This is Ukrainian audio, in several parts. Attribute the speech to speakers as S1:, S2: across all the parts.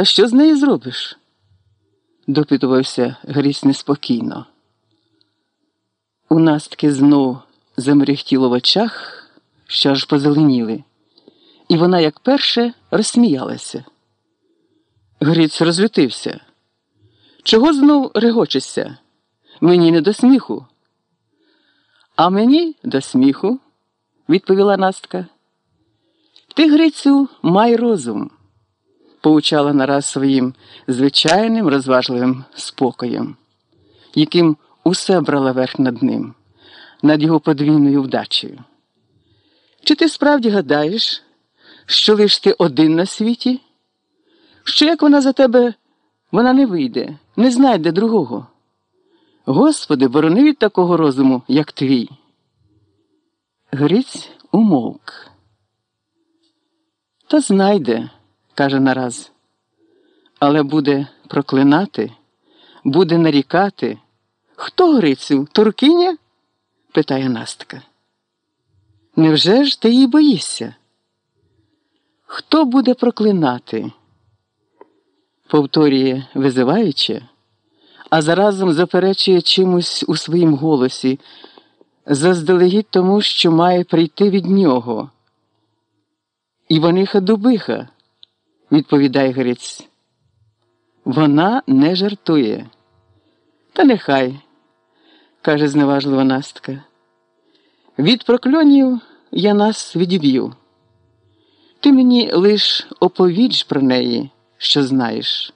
S1: Та що з нею зробиш? допитувався Гріць неспокійно. У Настки знов замерехтіло в очах, що аж позеленіли, і вона, як перше, розсміялася. Гріць розлютився. Чого знов регочешся? Мені не до сміху. А мені до сміху, відповіла Настка. Ти, Грицю, май розум, поучала нараз своїм звичайним розважливим спокоєм, яким усе брала верх над ним, над його подвійною вдачею. Чи ти справді гадаєш, що лиш ти один на світі? Що як вона за тебе вона не вийде, не знайде другого? Господи, борони від такого розуму, як твій. Гриць умовк. Та знайде, каже нараз, але буде проклинати, буде нарікати. Хто Грицю? Туркиня? питає Настка. Невже ж ти її боїшся? Хто буде проклинати? повторює визиваючи, а заразом заперечує чимось у своїм голосі, заздалегідь тому, що має прийти від нього. Іваниха Дубиха, відповідає Гриць. Вона не жартує. Та нехай, каже зневажлива Настка. Від прокльонів я нас відіб'ю. Ти мені лиш оповідж про неї, що знаєш.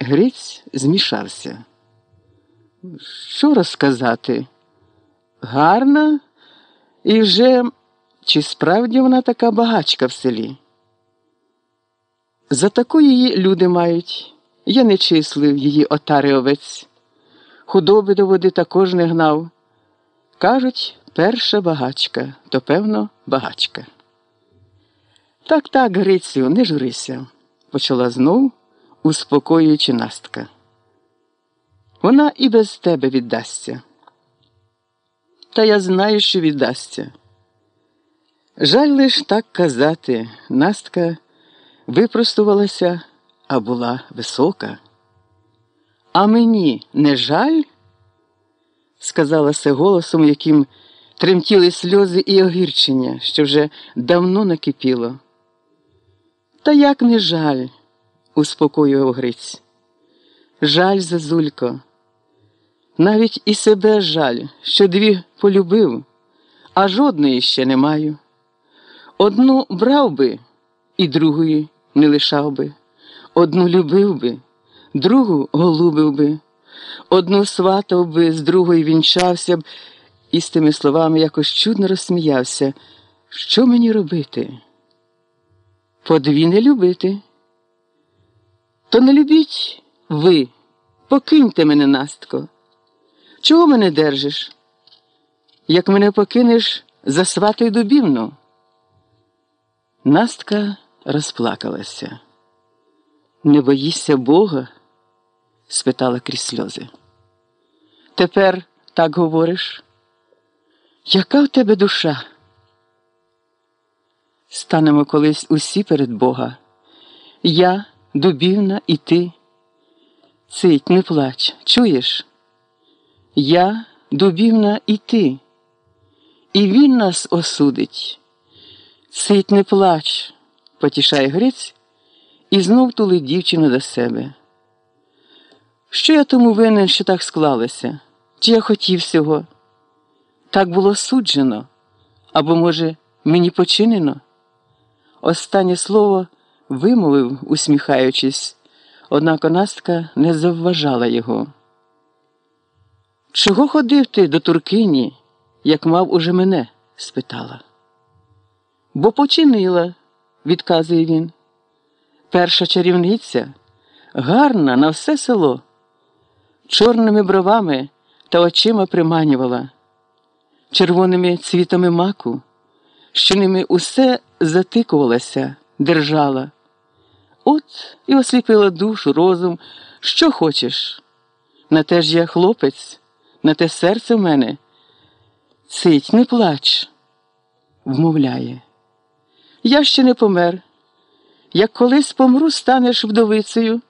S1: Гриць змішався. Що розказати? Гарна і вже чи справді вона така багачка в селі? За таку її люди мають. Я не числив її отари овець. Худоби до води також не гнав. Кажуть, перша багачка, то певно, багачка. Так, так, Грицю, не журися, почала знов, успокоюючи Настка. Вона і без тебе віддасться. Та я знаю, що віддасться. Жаль лиш так казати, Настка випростувалася, а була висока. А мені не жаль? сказала се голосом, яким тремтіли сльози і огірчення, що вже давно накипіло. Та як не жаль, успокоював Гриць. Жаль, зазулько. Навіть і себе жаль, що дві полюбив, а жодної ще не маю. Одну брав би і другої не лишав би, одну любив би, другу голубив би, одну сватав би, з другої вінчався б, і з тими словами якось чудно розсміявся. Що мені робити? По дві не любити. То не любіть ви, покиньте мене, Настко. Чого мене держиш? Як мене покинеш, засватай дубівну. Настка розплакалася. Не боїшся Бога? спитала крізь сльози. Тепер так говориш? Яка в тебе душа? Станемо колись усі перед Бога. Я, дубівна, і ти. Цить, не плач, чуєш? Я, дубівна, і ти. І він нас осудить. Цить, не плач, потішає Гриць і знов тулить дівчину до себе. Що я тому винен, що так склалося? Чи я хотів цього? Так було суджено, або, може, мені починено? Останнє слово вимовив, усміхаючись, однак Настка не завважала його. Чого ходив ти до Туркині, як мав уже мене? спитала. Бо починила, відказує він. Перша чарівниця гарна на все село, чорними бровами та очима приманювала, червоними цвітами маку, що ними усе затикувалася, держала. От і осліпила душу, розум, що хочеш. На те ж я хлопець, на те серце в мене. Цить, не плач, вмовляє. Я ще не помер. Як колись помру, станеш вдовицею,